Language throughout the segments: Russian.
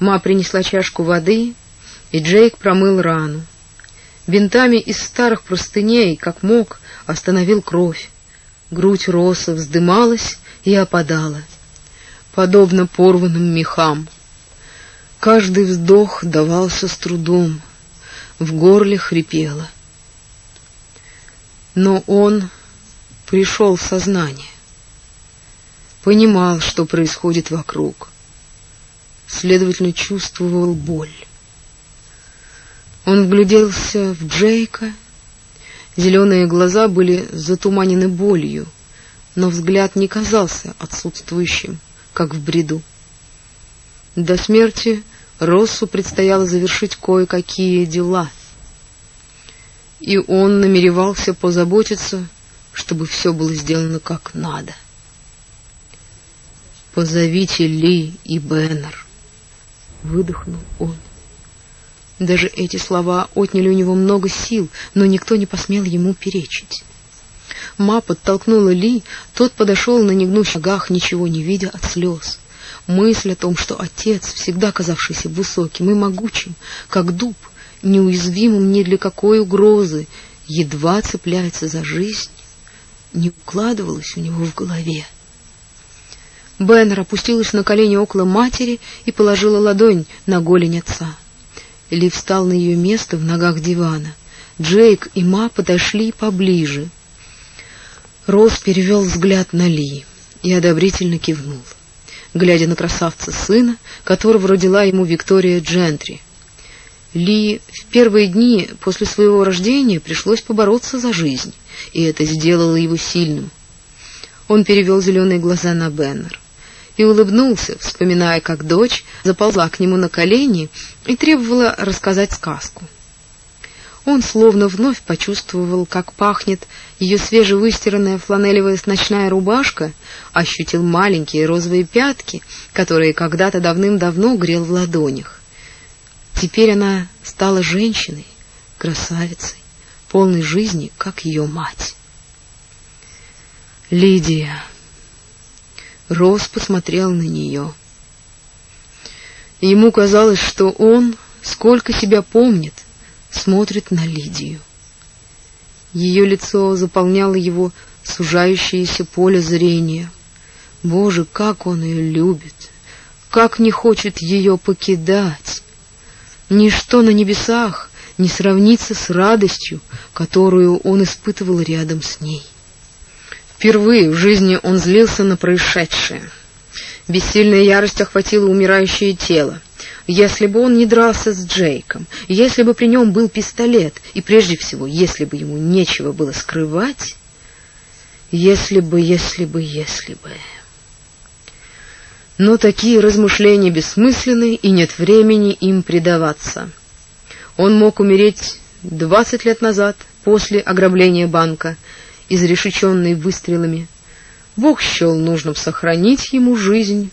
Ма принесла чашку воды, и Джейк промыл рану. Бинтами из старых простыней, как мог, остановил кровь. Грудь Роса вздымалась и опадала, подобно порванным мехам. Каждый вздох давался с трудом, в горле хрипело. Но он пришел в сознание, понимал, что происходит вокруг, следовательно, чувствовал боль. Он вгляделся в Джейка. Зеленые глаза были затуманены болью, но взгляд не казался отсутствующим, как в бреду. До смерти Россу предстояло завершить кое-какие дела, и он намеревался позаботиться, чтобы все было сделано как надо. «Позовите Ли и Беннер», — выдохнул он. Даже эти слова отняли у него много сил, но никто не посмел ему перечить. Ма подтолкнула Ли, тот подошел на негнущих шагах, ничего не видя от слез. Мысль о том, что отец, всегда казавшийся высоким и могучим, как дуб, неуязвимым ни для какой угрозы, едва цепляется за жизнь, не укладывалась у него в голове. Беннер опустилась на колени около матери и положила ладонь на голень отца. Ли встал на ее место в ногах дивана. Джейк и Ма подошли поближе. Рос перевел взгляд на Ли и одобрительно кивнул, глядя на красавца сына, которого родила ему Виктория Джентри. Ли в первые дни после своего рождения пришлось побороться за жизнь, и это сделало его сильным. Он перевел зеленые глаза на Беннер и улыбнулся, вспоминая, как дочь заползла к нему на колени и требовала рассказать сказку. Он словно вновь почувствовал, как пахнет ее свежевыстиранная фланелевая ночная рубашка, ощутил маленькие розовые пятки, которые когда-то давным-давно грел в ладонях. Теперь она стала женщиной, красавицей, полной жизни, как ее мать. Лидия Рос посмотрел на нее. Ему казалось, что он, сколько себя помнит, смотрит на Лидию. Ее лицо заполняло его сужающееся поле зрения. Боже, как он ее любит! Как не хочет ее покидать! Ничто на небесах не сравнится с радостью, которую он испытывал рядом с ней. Впервые в жизни он злился на происшедшее. Бессильная ярость охватила умирающее тело. Если бы он не дрался с Джейком, если бы при нем был пистолет, и прежде всего, если бы ему нечего было скрывать, если бы, если бы, если бы... Но такие размышления бессмысленны, и нет времени им предаваться. Он мог умереть двадцать лет назад, после ограбления банка, изрешеченный выстрелами. Бог счел нужным сохранить ему жизнь,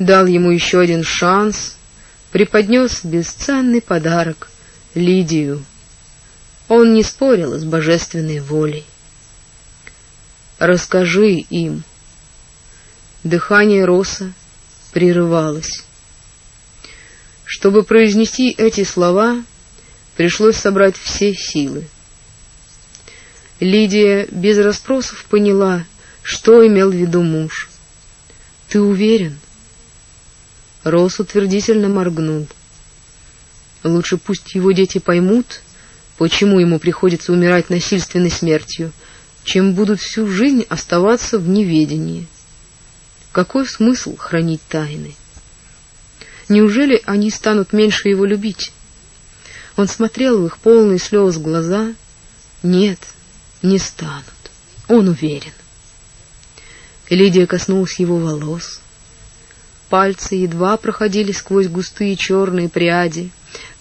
дал ему еще один шанс, преподнес бесценный подарок — Лидию. Он не спорил с божественной волей. «Расскажи им». Дыхание Роса прерывалось. Чтобы произнести эти слова, пришлось собрать все силы. Лидия без расспросов поняла, что имел в виду муж. Ты уверен? Рос утвердительно моргнул. Лучше пусть его дети поймут, почему ему приходится умирать насильственной смертью, чем будут всю жизнь оставаться в неведении. Какой смысл хранить тайны? Неужели они станут меньше его любить? Он смотрел в их полные слез глаза. Нет, не станут. Он уверен. Лидия коснулась его волос. Пальцы едва проходили сквозь густые черные пряди,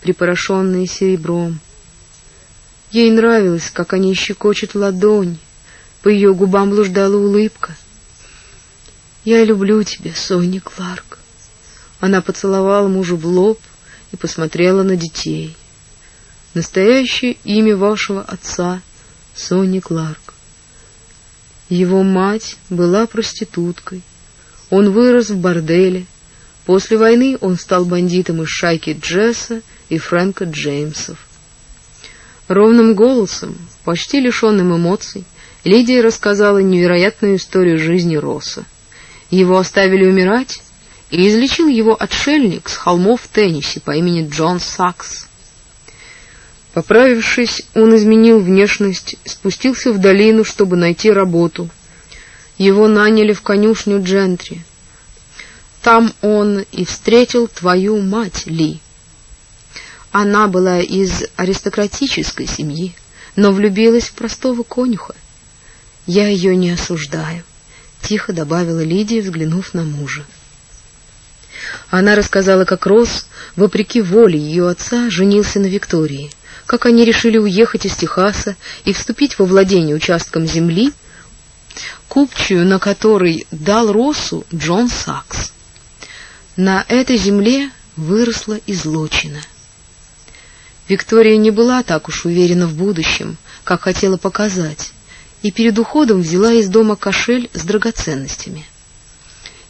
припорошенные серебром. Ей нравилось, как они щекочут ладонь. По ее губам блуждала улыбка. «Я люблю тебя, Соня Кларк». Она поцеловала мужа в лоб и посмотрела на детей. «Настоящее имя вашего отца — Сонни Кларк. Его мать была проституткой. Он вырос в борделе, После войны он стал бандитом из шайки Джесса и Фрэнка Джеймсов. Ровным голосом, почти лишенным эмоций, Лидия рассказала невероятную историю жизни Росса. Его оставили умирать, и излечил его отшельник с холмов Теннесси по имени Джон Сакс. Поправившись, он изменил внешность, спустился в долину, чтобы найти работу. Его наняли в конюшню Джентри. Там он и встретил твою мать, Ли. Она была из аристократической семьи, но влюбилась в простого конюха. Я ее не осуждаю, тихо добавила Лидия, взглянув на мужа. Она рассказала, как Росс, вопреки воле ее отца, женился на Виктории как они решили уехать из Техаса и вступить во владение участком земли, купчую на которой дал Россу Джон Сакс. На этой земле выросла излучина. Виктория не была так уж уверена в будущем, как хотела показать, и перед уходом взяла из дома кошель с драгоценностями.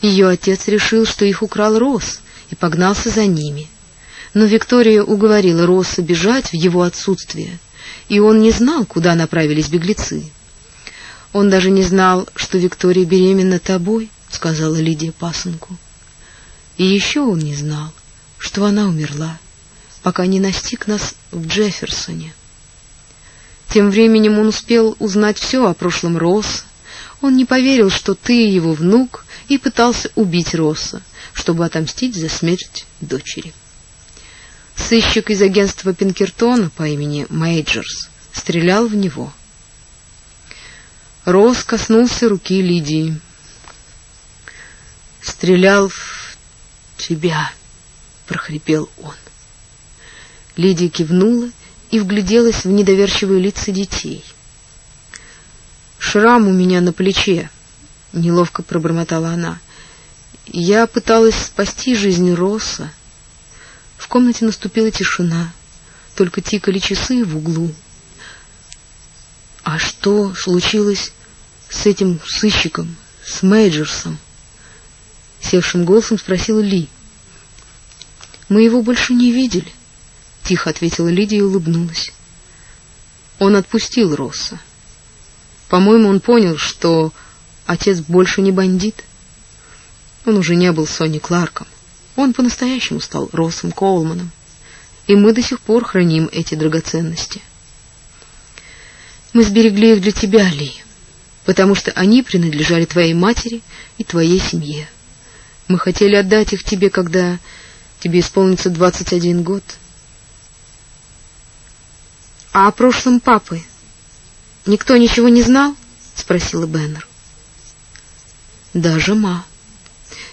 Ее отец решил, что их украл Росс, и погнался за ними но Виктория уговорила Росса бежать в его отсутствие, и он не знал, куда направились беглецы. Он даже не знал, что Виктория беременна тобой, сказала Лидия пасынку. И еще он не знал, что она умерла, пока не настиг нас в Джефферсоне. Тем временем он успел узнать все о прошлом Росса. Он не поверил, что ты его внук, и пытался убить Росса, чтобы отомстить за смерть дочери. Сыщик из агентства Пинкертона по имени Мейджерс стрелял в него. Росс коснулся руки Лидии. «Стрелял в тебя», — прохрипел он. Лидия кивнула и вгляделась в недоверчивые лица детей. «Шрам у меня на плече», — неловко пробормотала она. «Я пыталась спасти жизнь Росса». В комнате наступила тишина, только тикали часы в углу. А что случилось с этим сыщиком, с Мейджерсом? севшим голосом спросила Ли. Мы его больше не видели, тихо ответила Лидия и улыбнулась. Он отпустил Росса. По-моему, он понял, что отец больше не бандит. Он уже не был Сони Кларком. Он по-настоящему стал Россом Коулманом, и мы до сих пор храним эти драгоценности. Мы сберегли их для тебя, Ли, потому что они принадлежали твоей матери и твоей семье. Мы хотели отдать их тебе, когда тебе исполнится двадцать один год. А о прошлом папы никто ничего не знал? спросила Беннер. Даже ма.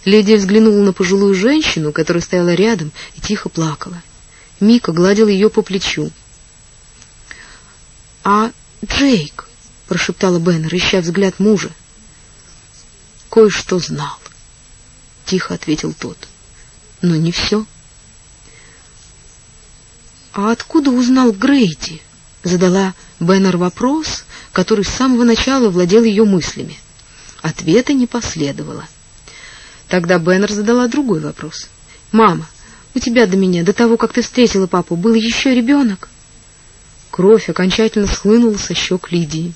Лидия взглянула на пожилую женщину, которая стояла рядом и тихо плакала. Мика гладил ее по плечу. «А Джейк?» — прошептала Беннер, ища взгляд мужа. «Кое-что знал», — тихо ответил тот. «Но не все». «А откуда узнал Грейди?» — задала Беннер вопрос, который с самого начала владел ее мыслями. Ответа не последовало. Тогда Беннер задала другой вопрос. «Мама, у тебя до меня, до того, как ты встретила папу, был еще ребенок?» Кровь окончательно схлынула со щек Лидии.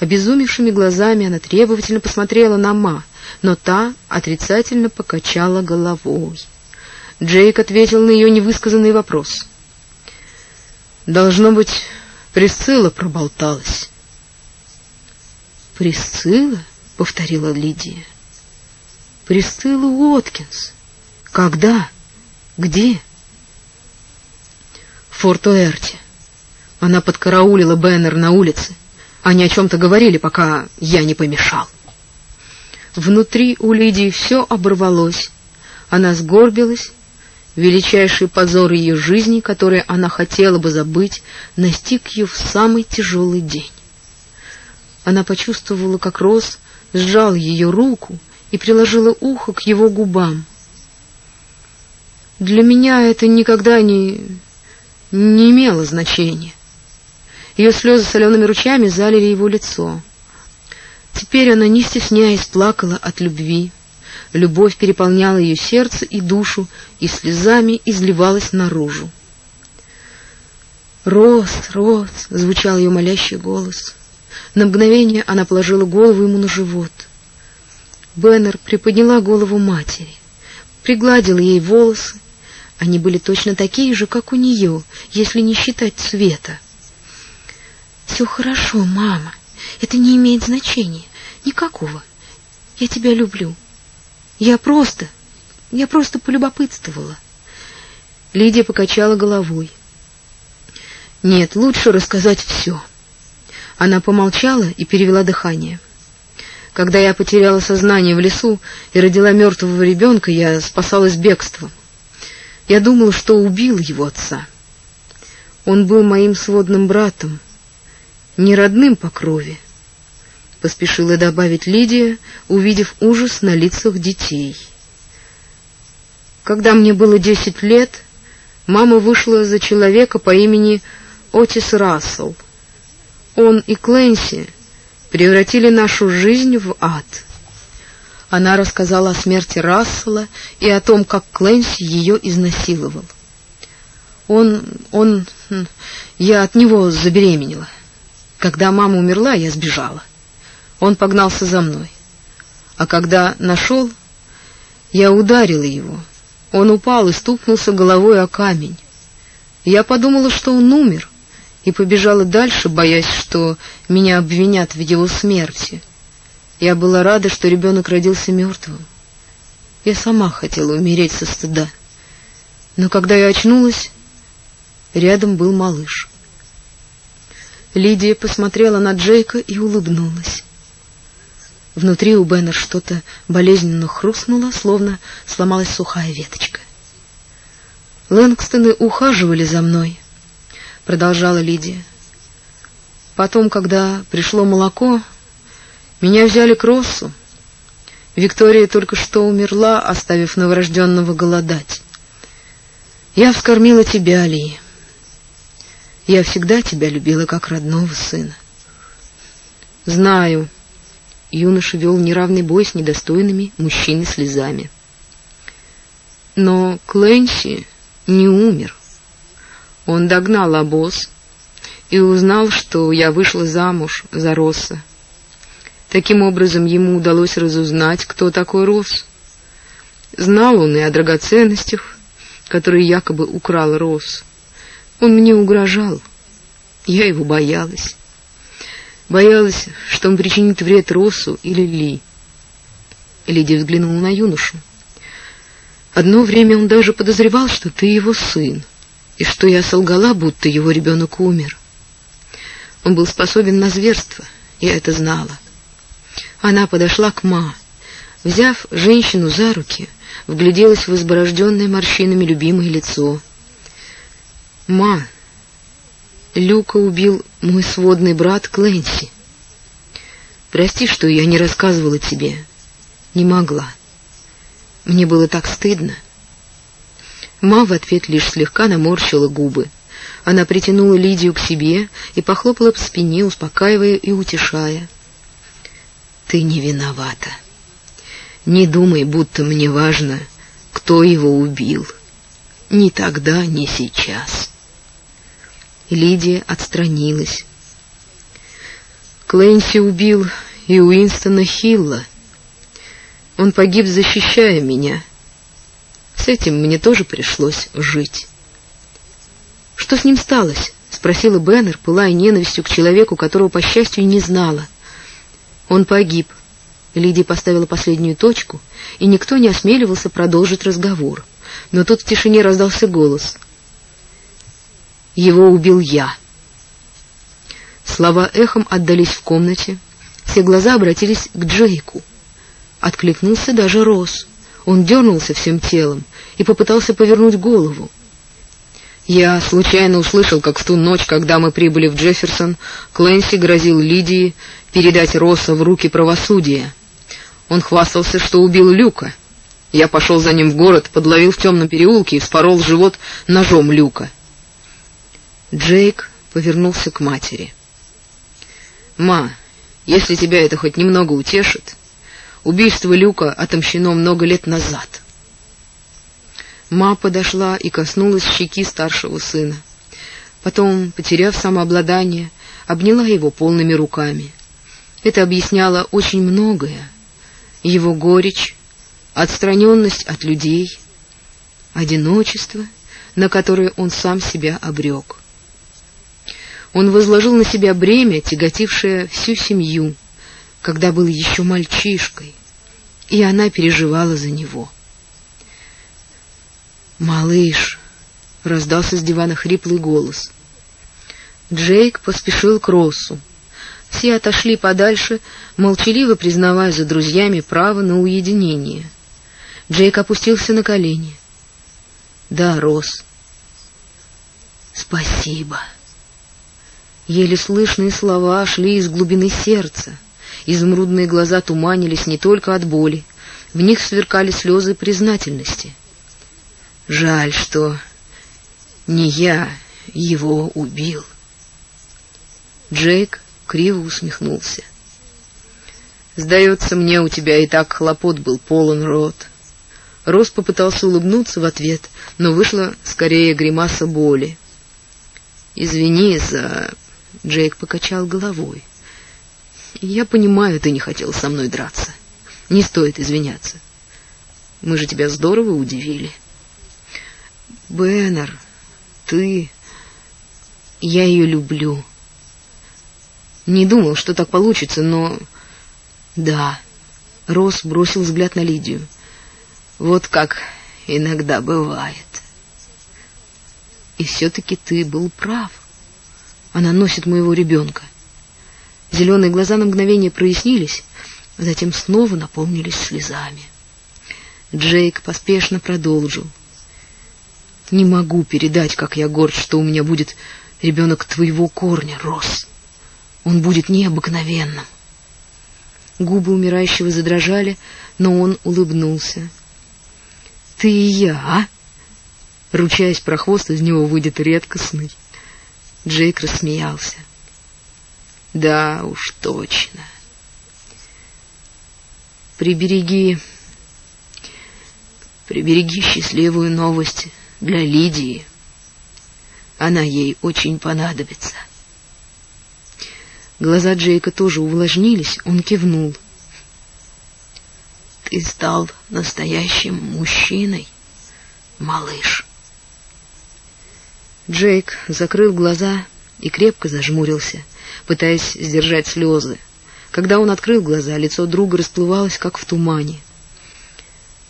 Обезумевшими глазами она требовательно посмотрела на Ма, но та отрицательно покачала головой. Джейк ответил на ее невысказанный вопрос. «Должно быть, Присцилла проболталась». «Присцилла?» — повторила Лидия. Присцилла Уоткинс. Когда? Где? В Форт-Уэрте. Она подкараулила Беннер на улице. Они о чем-то говорили, пока я не помешал. Внутри у Лидии все оборвалось. Она сгорбилась. Величайший позор ее жизни, который она хотела бы забыть, настиг ее в самый тяжелый день. Она почувствовала, как Рос сжал ее руку и приложила ухо к его губам. Для меня это никогда не не имело значения. Ее слезы солеными ручьями залили его лицо. Теперь она, не стесняясь, плакала от любви. Любовь переполняла ее сердце и душу, и слезами изливалась наружу. «Рос, Рос!» — звучал ее молящий голос. На мгновение она положила голову ему на живот. Беннер приподняла голову матери, пригладила ей волосы. Они были точно такие же, как у нее, если не считать цвета. «Все хорошо, мама. Это не имеет значения. Никакого. Я тебя люблю. Я просто... Я просто полюбопытствовала». Лидия покачала головой. «Нет, лучше рассказать все». Она помолчала и перевела дыхание. Когда я потеряла сознание в лесу и родила мертвого ребенка, я спасалась бегством. Я думала, что убил его отца. Он был моим сводным братом, не родным по крови, поспешила добавить Лидия, увидев ужас на лицах детей. Когда мне было десять лет, мама вышла за человека по имени Отис Рассел. Он и Клэнси превратили нашу жизнь в ад. Она рассказала о смерти Рассела и о том, как Клэнси ее изнасиловал. Он, он, хм, я от него забеременела. Когда мама умерла, я сбежала. Он погнался за мной. А когда нашел, я ударила его. Он упал и стукнулся головой о камень. Я подумала, что он умер, и побежала дальше, боясь, что меня обвинят в его смерти. Я была рада, что ребенок родился мертвым. Я сама хотела умереть со стыда. Но когда я очнулась, рядом был малыш. Лидия посмотрела на Джейка и улыбнулась. Внутри у Бена что-то болезненно хрустнуло, словно сломалась сухая веточка. Лэнгстоны ухаживали за мной, продолжала Лидия. Потом, когда пришло молоко, меня взяли к Россу. Виктория только что умерла, оставив новорожденного голодать. Я вскормила тебя, Ли. Я всегда тебя любила как родного сына. Знаю. Юноша вел неравный бой с недостойными мужчины слезами. Но Клэнси не умер. Он догнал обоз и узнал, что я вышла замуж за Росса. Таким образом, ему удалось разузнать, кто такой Росс. Знал он и о драгоценностях, которые якобы украл Росс. Он мне угрожал. Я его боялась. Боялась, что он причинит вред Россу или Ли. Лидия взглянула на юношу. Одно время он даже подозревал, что ты его сын и что я солгала, будто его ребенок умер. Он был способен на зверство, я это знала. Она подошла к Ма, взяв женщину за руки, вгляделась в изборожденное морщинами любимое лицо. «Ма, Люка убил мой сводный брат Клэнси. Прости, что я не рассказывала тебе. Не могла. Мне было так стыдно. Ма в ответ лишь слегка наморщила губы. Она притянула Лидию к себе и похлопала по спине, успокаивая и утешая. «Ты не виновата. Не думай, будто мне важно, кто его убил. Ни тогда, ни сейчас». Лидия отстранилась. Клэнси убил и Уинстона Хилла. Он погиб, защищая меня. С этим мне тоже пришлось жить. Что с ним сталось? спросила Беннер, пылая ненавистью к человеку, которого по счастью не знала. Он погиб. Лидия поставила последнюю точку, и никто не осмеливался продолжить разговор. Но тут в тишине раздался голос. Его убил я. Слова эхом отдались в комнате. Все глаза обратились к Джейку. Откликнулся даже Росс. Он дернулся всем телом и попытался повернуть голову. Я случайно услышал, как в ту ночь, когда мы прибыли в Джефферсон, Клэнси грозил Лидии передать Росса в руки правосудия. Он хвастался, что убил Люка. Я пошел за ним в город, подловил в темном переулке и вспорол живот ножом Люка. Джейк повернулся к матери. «Ма, если тебя это хоть немного утешит, Убийство Люка отомщено много лет назад. Ма подошла и коснулась щеки старшего сына. Потом, потеряв самообладание, обняла его полными руками. Это объясняло очень многое. Его горечь, отстраненность от людей, одиночество, на которое он сам себя обрек. Он возложил на себя бремя, тяготившее всю семью, когда был еще мальчишкой, и она переживала за него. «Малыш!» — раздался с дивана хриплый голос. Джейк поспешил к Россу. Все отошли подальше, молчаливо признавая за друзьями право на уединение. Джейк опустился на колени. «Да, Росс». «Спасибо». Еле слышные слова шли из глубины сердца. Изумрудные глаза туманились не только от боли, в них сверкали слезы признательности. Жаль, что не я его убил. Джейк криво усмехнулся. Сдается мне, у тебя и так хлопот был полон рот. Рос попытался улыбнуться в ответ, но вышла скорее гримаса боли. Извини за Джейк покачал головой. Я понимаю, ты не хотел со мной драться. Не стоит извиняться. Мы же тебя здорово удивили. Беннер, ты... Я ее люблю. Не думал, что так получится, но... Да. Рос бросил взгляд на Лидию. Вот как иногда бывает. И все-таки ты был прав. Она носит моего ребенка. Зеленые глаза на мгновение прояснились, а затем снова наполнились слезами. Джейк поспешно продолжил. «Не могу передать, как я горд, что у меня будет ребенок твоего корня, Рос. Он будет необыкновенным». Губы умирающего задрожали, но он улыбнулся. «Ты и я, а?» Ручаясь про хвост, из него выйдет редкостный. Джейк рассмеялся. Да уж точно. Прибереги прибереги счастливую новость для Лидии. Она ей очень понадобится. Глаза Джейка тоже увлажнились, он кивнул. Ты стал настоящим мужчиной, малыш. Джейк закрыл глаза и крепко зажмурился, пытаясь сдержать слезы. Когда он открыл глаза, лицо друга расплывалось, как в тумане.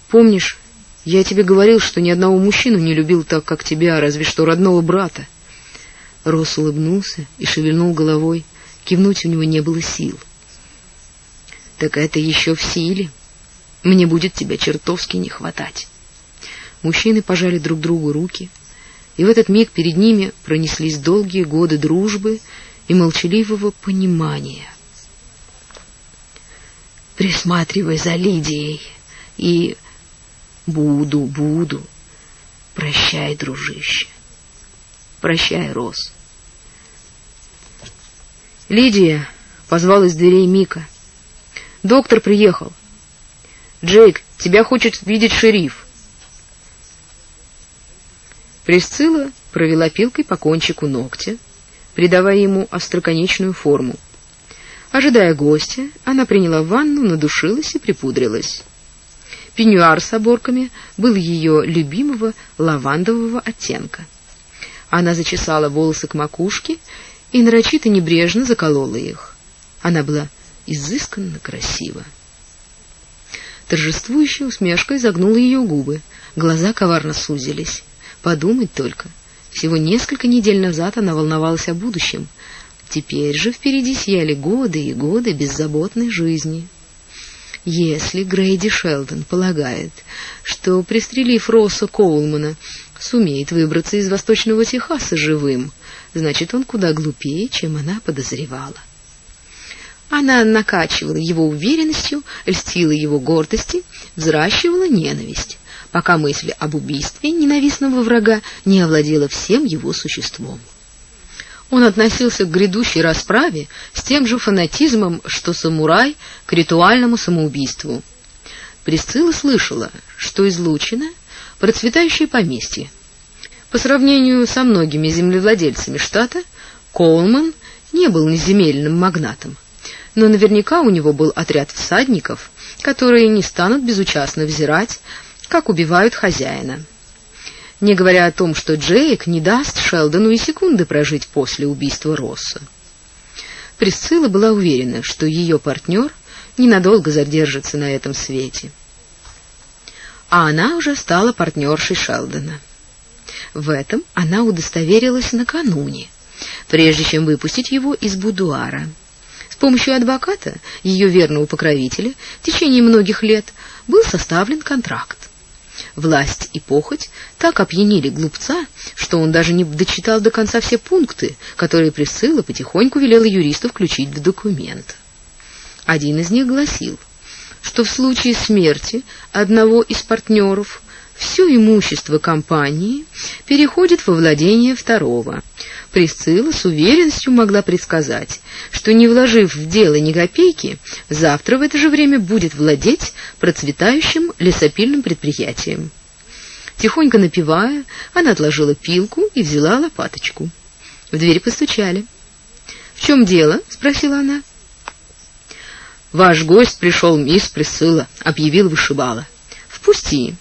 «Помнишь, я тебе говорил, что ни одного мужчину не любил так, как тебя, разве что родного брата?» Росс улыбнулся и шевельнул головой. Кивнуть у него не было сил. «Так это еще в силе. Мне будет тебя чертовски не хватать». Мужчины пожали друг другу руки — и в этот миг перед ними пронеслись долгие годы дружбы и молчаливого понимания. Присматривай за Лидией и буду, буду. Прощай, дружище. Прощай, Рос. Лидия позвал из дверей Мика. Доктор приехал. Джейк, тебя хочет видеть шериф. Присцилла провела пилкой по кончику ногтя, придавая ему остроконечную форму. Ожидая гостя, она приняла ванну, надушилась и припудрилась. Пеньюар с оборками был ее любимого лавандового оттенка. Она зачесала волосы к макушке и нарочито небрежно заколола их. Она была изысканно красива. Торжествующая усмешка изогнула ее губы, глаза коварно сузились. Подумать только. Всего несколько недель назад она волновалась о будущем. Теперь же впереди сияли годы и годы беззаботной жизни. Если Грейди Шелдон полагает, что, пристрелив Росса Коулмана, сумеет выбраться из Восточного Техаса живым, значит, он куда глупее, чем она подозревала. Она накачивала его уверенностью, льстила его гордости, взращивала ненависть пока мысль об убийстве ненавистного врага не овладела всем его существом. Он относился к грядущей расправе с тем же фанатизмом, что самурай к ритуальному самоубийству — Присцилла слышала, что излучено процветающее поместье. По сравнению со многими землевладельцами штата, Коулман не был земельным магнатом, но наверняка у него был отряд всадников, которые не станут безучастно взирать, как убивают хозяина. Не говоря о том, что Джейк не даст Шелдону и секунды прожить после убийства Росса. Присцилла была уверена, что ее партнер ненадолго задержится на этом свете. А она уже стала партнершей Шелдона. В этом она удостоверилась накануне, прежде чем выпустить его из будуара. С помощью адвоката, ее верного покровителя, в течение многих лет был составлен контракт. Власть и похоть так опьянили глупца, что он даже не дочитал до конца все пункты, которые Присцилла потихоньку велела юристу включить в документ. Один из них гласил, что в случае смерти одного из партнеров все имущество компании переходит во владение второго. Присцилла с уверенностью могла предсказать, что не вложив в дело ни копейки, завтра в это же время будет владеть процветающим лесопильным предприятием. Тихонько напевая, она отложила пилку и взяла лопаточку. В дверь постучали. "В чем дело?" спросила она. Ваш гость пришел, мисс Присцилла, объявил вышибала. Впусти.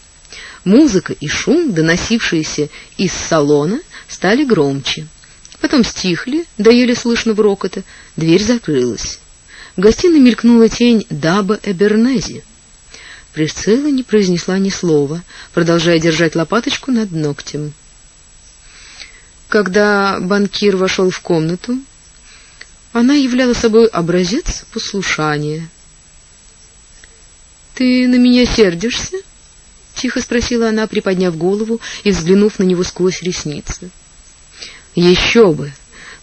Музыка и шум, доносившиеся из салона, стали громче. Потом стихли, да еле слышно рокота. Дверь закрылась. В гостиной мелькнула тень Даба Эбернези. Присцилла не произнесла ни слова, продолжая держать лопаточку над ногтем. Когда банкир вошел в комнату, она являла собой образец послушания. «Ты на меня сердишься?» — тихо спросила она, приподняв голову и взглянув на него сквозь ресницы. «Еще бы!»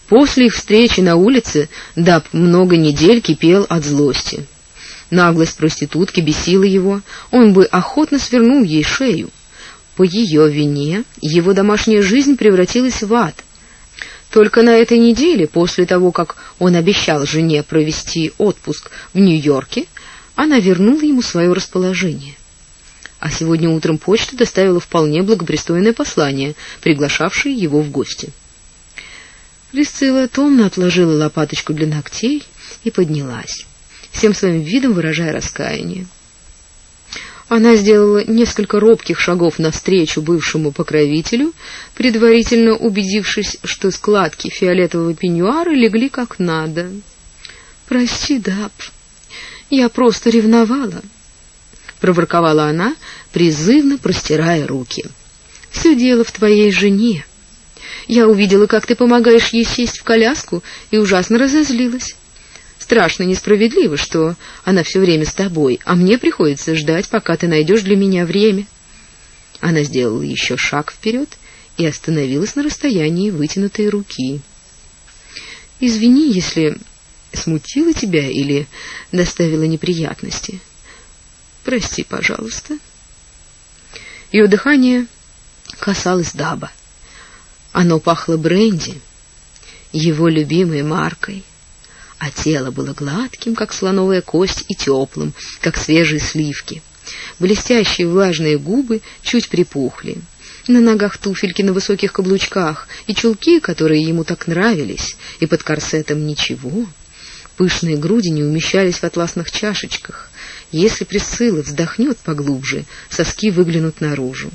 После их встречи на улице Даб много недель кипел от злости. Наглость проститутки бесила его, он бы охотно свернул ей шею. По ее вине его домашняя жизнь превратилась в ад — только на этой неделе, после того, как он обещал жене провести отпуск в Нью-Йорке, она вернула ему свое расположение. А сегодня утром почта доставила вполне благопристойное послание, приглашавшее его в гости. Присцилла томно отложила лопаточку для ногтей и поднялась, всем своим видом выражая раскаяние. Она сделала несколько робких шагов навстречу бывшему покровителю, предварительно убедившись, что складки фиолетового пеньюара легли как надо. «Прости, Даб, я просто ревновала», — проворковала она, призывно простирая руки. «Все дело в твоей жене. Я увидела, как ты помогаешь ей сесть в коляску, и ужасно разозлилась. Страшно несправедливо, что она все время с тобой, а мне приходится ждать, пока ты найдешь для меня время. Она сделала еще шаг вперед и остановилась на расстоянии вытянутой руки. Извини, если смутила тебя или доставила неприятности. Прости, пожалуйста. Ее дыхание касалось Даба. Оно пахло бренди, его любимой маркой а тело было гладким, как слоновая кость, и теплым, как свежие сливки. Блестящие влажные губы чуть припухли. На ногах туфельки на высоких каблучках и чулки, которые ему так нравились, и под корсетом ничего. Пышные груди не умещались в атласных чашечках. Если Присцилла вздохнет поглубже, соски выглянут наружу.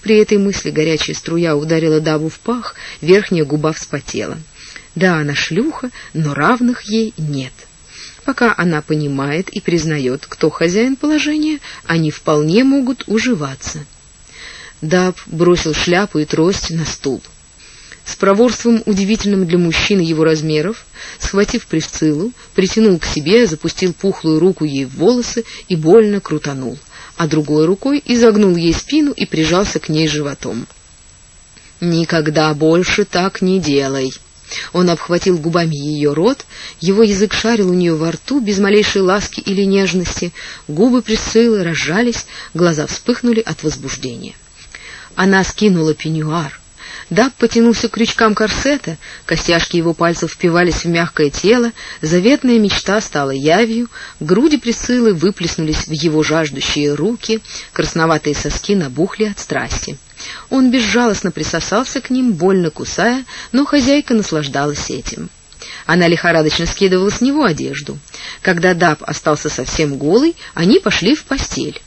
При этой мысли горячая струя ударила Даву в пах, верхняя губа вспотела. Да, она шлюха, но равных ей нет. Пока она понимает и признает, кто хозяин положения, они вполне могут уживаться. Даб бросил шляпу и трость на стул. С проворством, удивительным для мужчины его размеров, схватив Присциллу, притянул к себе, запустил пухлую руку ей в волосы и больно крутанул, а другой рукой изогнул ей спину и прижался к ней животом. «Никогда больше так не делай!» Он обхватил губами ее рот, его язык шарил у нее во рту без малейшей ласки или нежности, губы Присциллы разжались, глаза вспыхнули от возбуждения. Она скинула пеньюар, Даб потянулся к крючкам корсета, костяшки его пальцев впивались в мягкое тело, заветная мечта стала явью, груди Присциллы выплеснулись в его жаждущие руки, красноватые соски набухли от страсти. Он безжалостно присосался к ним, больно кусая, но хозяйка наслаждалась этим. Она лихорадочно скидывала с него одежду. Когда Даб остался совсем голый, они пошли в постель.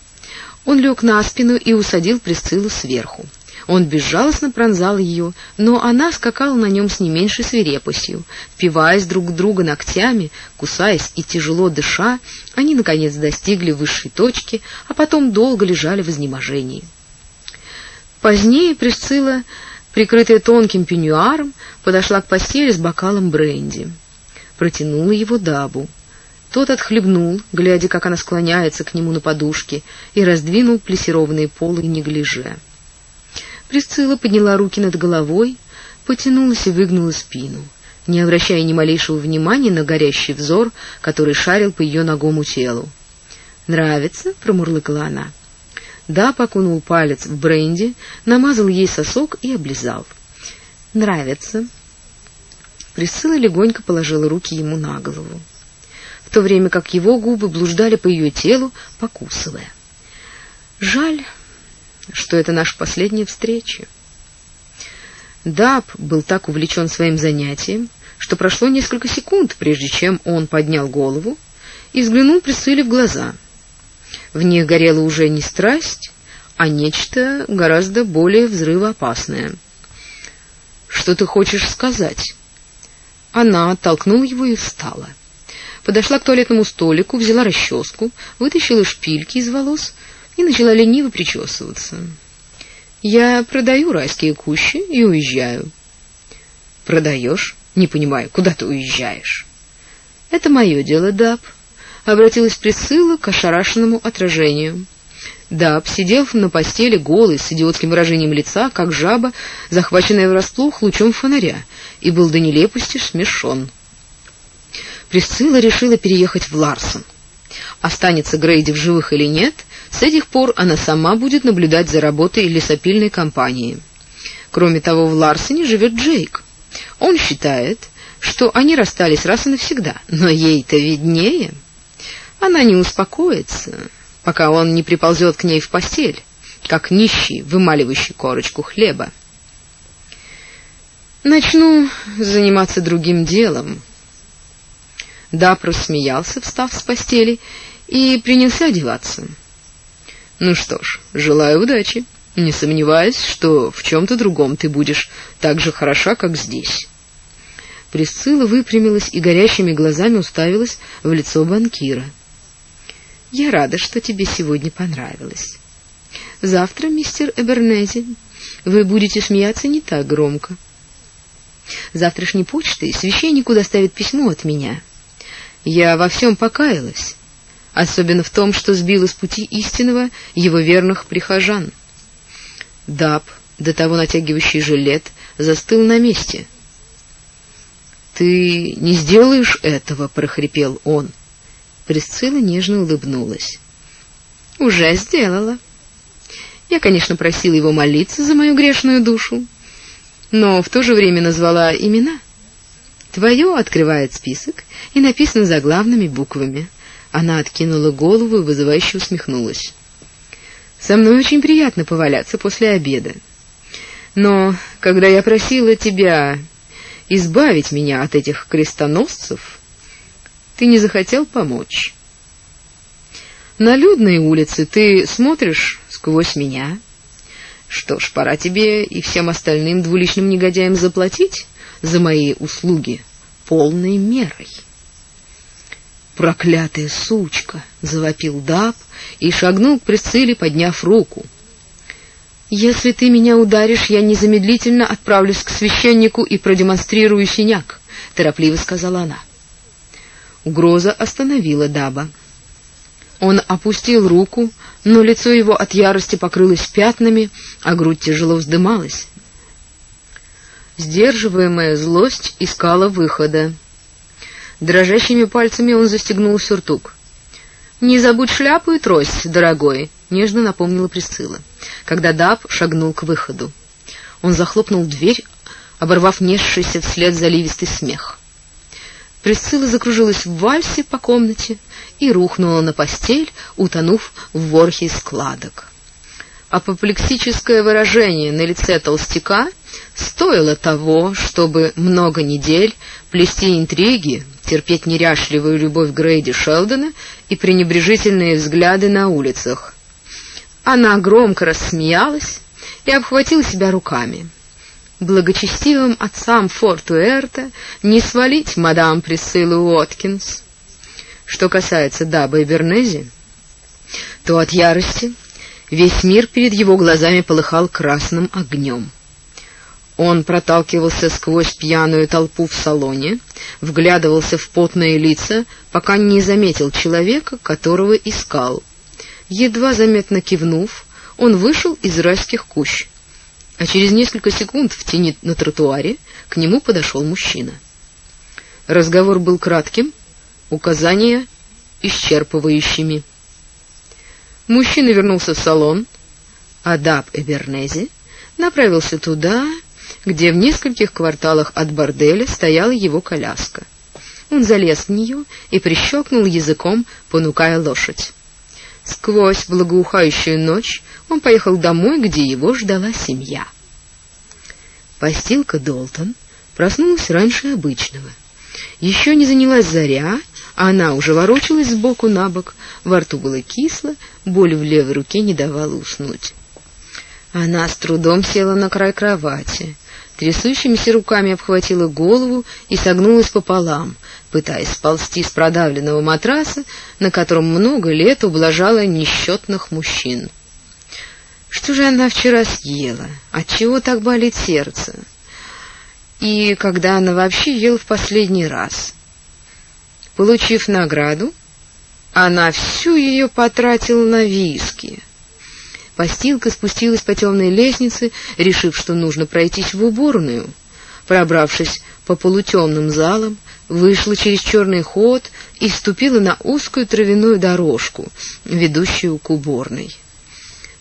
Он лег на спину и усадил Присциллу сверху. Он безжалостно пронзал ее, но она скакала на нем с не меньшей свирепостью. Впиваясь друг в друга ногтями, кусаясь и тяжело дыша, они, наконец, достигли высшей точки, а потом долго лежали в изнеможении. Позднее Присцилла, прикрытая тонким пеньюаром, подошла к постели с бокалом бренди. Протянула его Дабу. Тот отхлебнул, глядя, как она склоняется к нему на подушке, и раздвинул плессированные полы неглиже. Присцилла подняла руки над головой, потянулась и выгнула спину, не обращая ни малейшего внимания на горящий взор, который шарил по ее ногому телу. «Нравится?» — промурлыкала она. Да, покунул палец в бренди, намазал ей сосок и облизал. «Нравится?» Присцилла легонько положила руки ему на голову, в то время как его губы блуждали по ее телу, покусывая. «Жаль, что это наша последняя встреча. Даб был так увлечен своим занятием, что прошло несколько секунд, прежде чем он поднял голову и взглянул Присцилле в глаза. В них горела уже не страсть, а нечто гораздо более взрывоопасное. «Что ты хочешь сказать?» Она оттолкнула его и встала. Подошла к туалетному столику, взяла расческу, вытащила шпильки из волос начала лениво причесываться. Я продаю райские кущи и уезжаю. Продаешь? Не понимаю, куда ты уезжаешь? Это мое дело, Даб. Обратилась Присцилла к ошарашенному отражению. Даб сидел на постели голый, с идиотским выражением лица, как жаба, захваченная врасплох лучом фонаря, и был до нелепости смешон. Присцилла решила переехать в Ларсон. Останется Грейди в живых или нет, с этих пор она сама будет наблюдать за работой лесопильной компании. Кроме того, в Ларсене живет Джейк. Он считает, что они расстались раз и навсегда, но ей-то виднее. Она не успокоится, пока он не приползет к ней в постель, как нищий, вымаливающий корочку хлеба. Начну заниматься другим делом. Да, просмеялся, встав с постели, и принялся одеваться. Ну что ж, желаю удачи. Не сомневаюсь, что в чем-то другом ты будешь так же хороша, как здесь. Присцилла выпрямилась и горящими глазами уставилась в лицо банкира. Я рада, что тебе сегодня понравилось. Завтра, мистер Эбернези, вы будете смеяться не так громко. Завтрашней почтой священнику доставит письмо от меня. Я во всем покаялась особенно в том, что сбил из пути истинного его верных прихожан. Даб, до того натягивающий жилет, застыл на месте. «Ты не сделаешь этого!» — прохрипел он. Присцилла нежно улыбнулась. «Уже сделала. Я, конечно, просила его молиться за мою грешную душу, но в то же время назвала имена. Твое открывает список и написано заглавными буквами — она откинула голову и вызывающе усмехнулась. «Со мной очень приятно поваляться после обеда. Но когда я просила тебя избавить меня от этих крестоносцев, ты не захотел помочь. На людной улице ты смотришь сквозь меня. Что ж, пора тебе и всем остальным двуличным негодяям заплатить за мои услуги полной мерой». «Проклятая сучка!» — завопил Даб и шагнул к Присцилле, подняв руку. «Если ты меня ударишь, я незамедлительно отправлюсь к священнику и продемонстрирую синяк», — торопливо сказала она. Угроза остановила Даба. Он опустил руку, но лицо его от ярости покрылось пятнами, а грудь тяжело вздымалась. Сдерживаемая злость искала выхода. Дрожащими пальцами он застегнул сюртук. «Не забудь шляпу и трость, дорогой», — нежно напомнила Присцилла, когда Даб шагнул к выходу. Он захлопнул дверь, оборвав несшийся вслед заливистый смех. Присцилла закружилась в вальсе по комнате и рухнула на постель, утонув в ворхе складок. Апоплексическое выражение на лице толстяка стоило того, чтобы много недель плести интриги, терпеть неряшливую любовь Грейди Шелдона и пренебрежительные взгляды на улицах. Она громко рассмеялась и обхватила себя руками. Благочестивым отцам Форт-Уэрта не свалить мадам Присциллу Уоткинс. Что касается Даба и Бернези, то от ярости весь мир перед его глазами полыхал красным огнем. Он проталкивался сквозь пьяную толпу в салоне, вглядывался в потные лица, пока не заметил человека, которого искал. Едва заметно кивнув, он вышел из райских кущ, а через несколько секунд в тени на тротуаре к нему подошел мужчина. Разговор был кратким, указания исчерпывающими. Мужчина вернулся в салон, а Даб Эбернези направился туда, где в нескольких кварталах от борделя стояла его коляска. Он залез в нее и прищелкнул языком, понукая лошадь. Сквозь благоухающую ночь он поехал домой, где его ждала семья. Постилка Долтон проснулась раньше обычного. Еще не занялась заря, она уже ворочалась сбоку на бок, во рту было кисло, боль в левой руке не давала уснуть. Она с трудом села на край кровати, трясущимися руками обхватила голову и согнулась пополам, пытаясь сползти с продавленного матраса, на котором много лет ублажала несчетных мужчин. Что же она вчера съела? Отчего так болит сердце? И когда она вообще ела в последний раз? Получив награду, она всю ее потратила на виски. Постилка спустилась по темной лестнице, решив, что нужно пройтись в уборную. Пробравшись по полутемным залам, вышла через черный ход и ступила на узкую травяную дорожку, ведущую к уборной.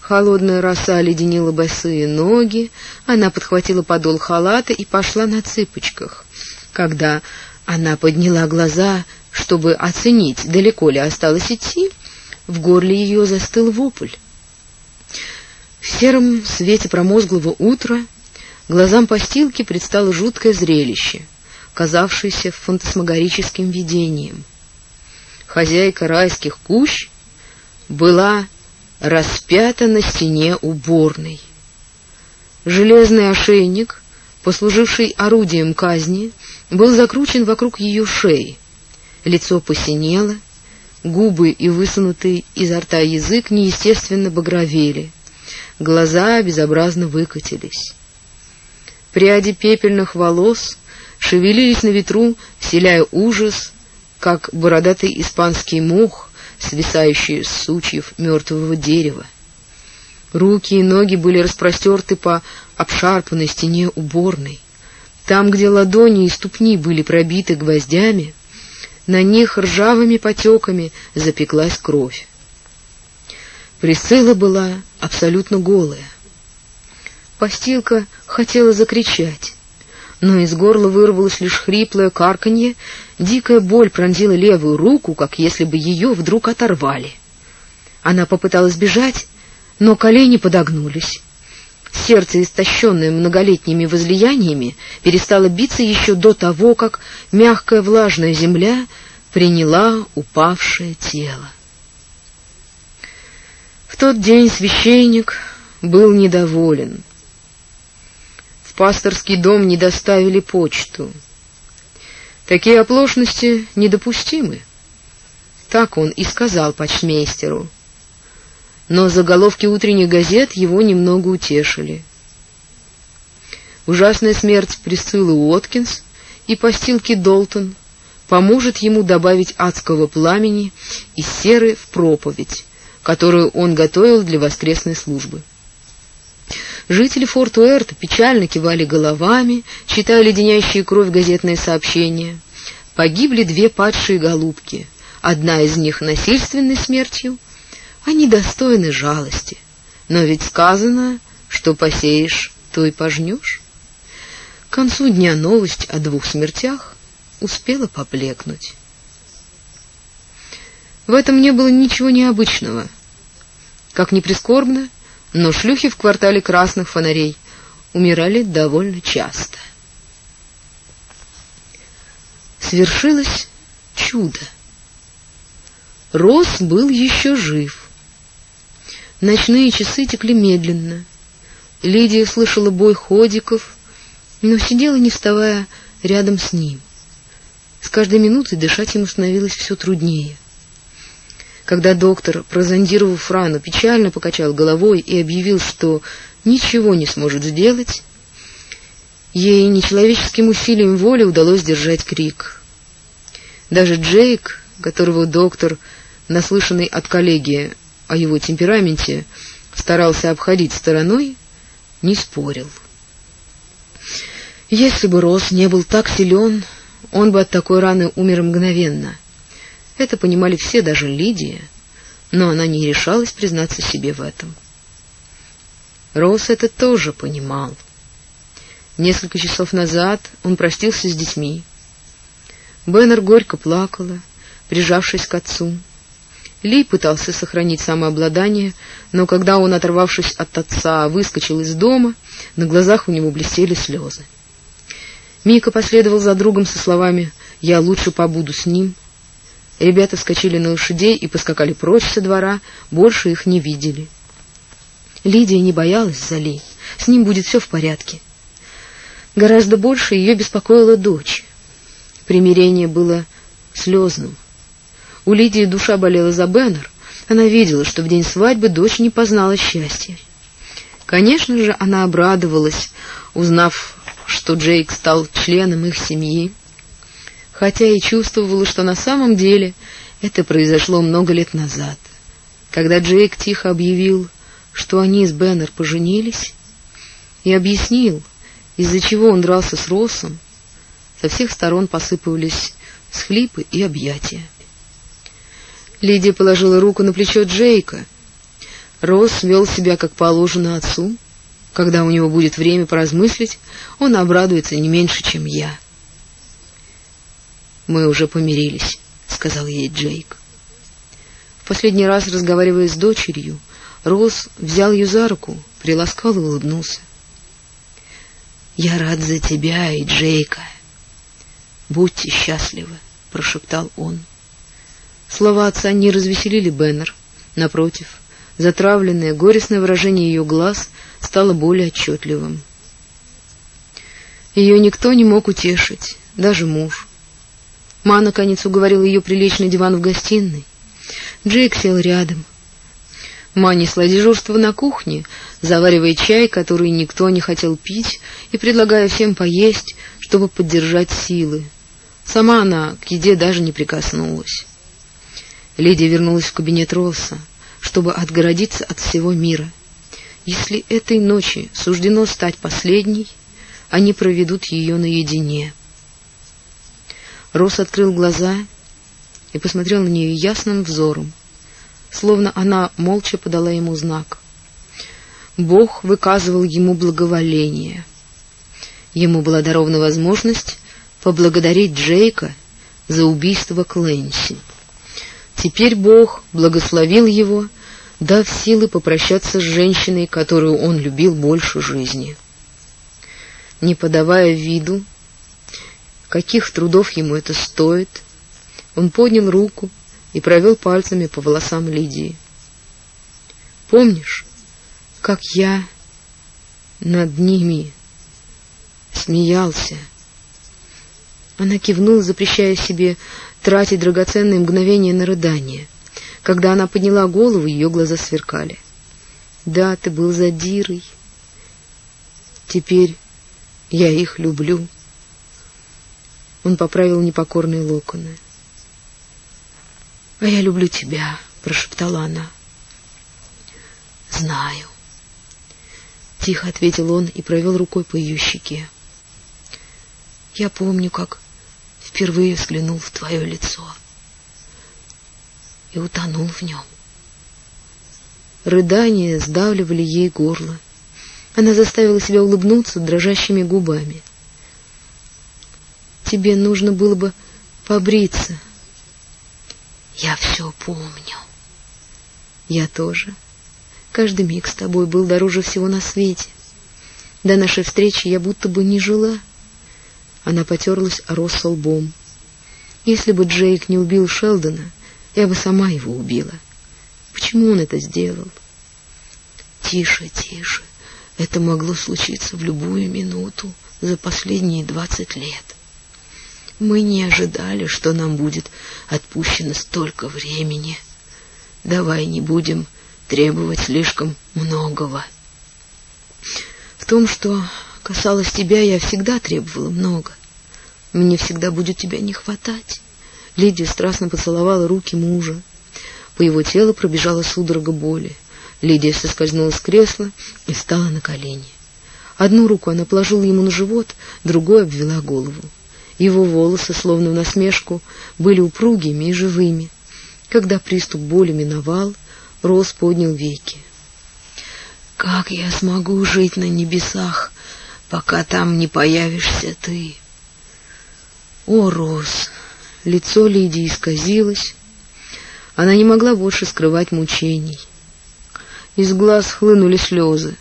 Холодная роса леденила босые ноги, она подхватила подол халата и пошла на цыпочках. Когда она подняла глаза, чтобы оценить, далеко ли осталось идти, в горле ее застыл вопль. В сером свете промозглого утра глазам постилки предстало жуткое зрелище, казавшееся фантасмагорическим видением. Хозяйка райских кущ была распята на стене уборной. Железный ошейник, послуживший орудием казни, был закручен вокруг ее шеи. Лицо посинело, губы и высунутый изо рта язык неестественно багровели — глаза безобразно выкатились. Пряди пепельных волос шевелились на ветру, вселяя ужас, как бородатый испанский мох, свисающий с сучьев мертвого дерева. Руки и ноги были распростерты по обшарпанной стене уборной. Там, где ладони и ступни были пробиты гвоздями, на них ржавыми потеками запеклась кровь. Присцилла была абсолютно голая. Постилка хотела закричать, но из горла вырвалось лишь хриплое карканье, дикая боль пронзила левую руку, как если бы ее вдруг оторвали. Она попыталась бежать, но колени подогнулись. Сердце, истощенное многолетними возлияниями, перестало биться еще до того, как мягкая влажная земля приняла упавшее тело. В тот день священник был недоволен. В пасторский дом не доставили почту. Такие оплошности недопустимы. Так он и сказал почтмейстеру. Но заголовки утренних газет его немного утешили. Ужасная смерть Присциллы Уоткинс и постилки Долтон поможет ему добавить адского пламени и серы в проповедь, которую он готовил для воскресной службы. Жители Форт Уэрта печально кивали головами, читая леденящие кровь газетные сообщения. Погибли две падшие голубки, одна из них насильственной смертью. Они достойны жалости, но ведь сказано, что посеешь, то и пожнешь. К концу дня новость о двух смертях успела поблекнуть. В этом не было ничего необычного. Как ни прискорбно, но шлюхи в квартале красных фонарей умирали довольно часто. Свершилось чудо. Рос был еще жив. Ночные часы текли медленно. Лидия слышала бой ходиков, но сидела, не вставая, рядом с ним. С каждой минутой дышать ему становилось все труднее. Когда доктор, прозондировав рану, печально покачал головой и объявил, что ничего не сможет сделать, ей нечеловеческим усилием воли удалось держать крик. Даже Джейк, которого доктор, наслышанный от коллеги о его темпераменте, старался обходить стороной, не спорил. Если бы Рос не был так силен, он бы от такой раны умер мгновенно. Это понимали все, даже Лидия, но она не решалась признаться себе в этом. Рос это тоже понимал. Несколько часов назад он простился с детьми. Беннер горько плакала, прижавшись к отцу. Ли пытался сохранить самообладание, но когда он, оторвавшись от отца, выскочил из дома, на глазах у него блестели слезы. Мика последовал за другом со словами «Я лучше побуду с ним». Ребята вскочили на лошадей и поскакали прочь со двора, больше их не видели. Лидия не боялась за Ли, с ним будет все в порядке. Гораздо больше ее беспокоила дочь. Примирение было слезным. У Лидии душа болела за Беннер. Она видела, что в день свадьбы дочь не познала счастья. Конечно же, она обрадовалась, узнав что Джейк стал членом их семьи, хотя и чувствовала, что на самом деле это произошло много лет назад, когда Джейк тихо объявил, что они с Беннер поженились, и объяснил, из-за чего он дрался с Россом, со всех сторон посыпались схлипы и объятия. Лидия положила руку на плечо Джейка. Росс вел себя как положено отцу, когда у него будет время поразмыслить, он обрадуется не меньше, чем я. Мы уже помирились, сказал ей Джейк. В последний раз, разговаривая с дочерью, Роуз взял ее за руку, приласкал и улыбнулся. Я рад за тебя и Джейка. Будьте счастливы, прошептал он. Слова отца не развеселили Беннер, напротив, затравленное, горестное выражение ее глаз стало более отчетливым. Ее никто не мог утешить, даже муж. Ма наконец уговорила ее прилечь на диван в гостиной. Джейк сел рядом. Ма несла дежурство на кухне, заваривая чай, который никто не хотел пить, и предлагая всем поесть, чтобы поддержать силы. Сама она к еде даже не прикоснулась. Леди вернулась в кабинет Росса, чтобы отгородиться от всего мира — если этой ночи суждено стать последней, они проведут ее наедине. Рос открыл глаза и посмотрел на нее ясным взором, словно она молча подала ему знак. Бог выказывал ему благоволение. Ему была дарована возможность поблагодарить Джейка за убийство Клэнси. Теперь Бог благословил его дав силы попрощаться с женщиной, которую он любил больше жизни. Не подавая виду, каких трудов ему это стоит, он поднял руку и провел пальцами по волосам Лидии. Помнишь, как я над ними смеялся? Она кивнула, запрещая себе тратить драгоценные мгновения на рыдание. Когда она подняла голову, ее глаза сверкали. Да, ты был задирой. Теперь я их люблю. Он поправил непокорные локоны. А я люблю тебя, прошептала она. Знаю. Тихо ответил он и провел рукой по ее щеке. Я помню, как впервые взглянул в твое лицо и утонул в нем. Рыдания сдавливали ей горло. Она заставила себя улыбнуться дрожащими губами. Тебе нужно было бы побриться. Я все помню. Я тоже. Каждый миг с тобой был дороже всего на свете. До нашей встречи я будто бы не жила. Она потерлась о Росса лбом. Если бы Джейк не убил Шелдона, я бы сама его убила. Почему он это сделал? Тише, тише. Это могло случиться в любую минуту за последние двадцать лет. Мы не ожидали, что нам будет отпущено столько времени. Давай не будем требовать слишком многого. В том, что касалось тебя, я всегда требовала много. Мне всегда будет тебя не хватать. Лидия страстно поцеловала руки мужа. По его телу пробежала судорога боли. Лидия соскользнула с кресла и встала на колени. Одну руку она положила ему на живот, другой обвела голову. Его волосы, словно в насмешку, были упругими и живыми. Когда приступ боли миновал, Рос поднял веки. «Как я смогу жить на небесах, пока там не появишься ты?» «О, Рос!» Лицо Лидии исказилось. Она не могла больше скрывать мучений. Из глаз хлынули слезы.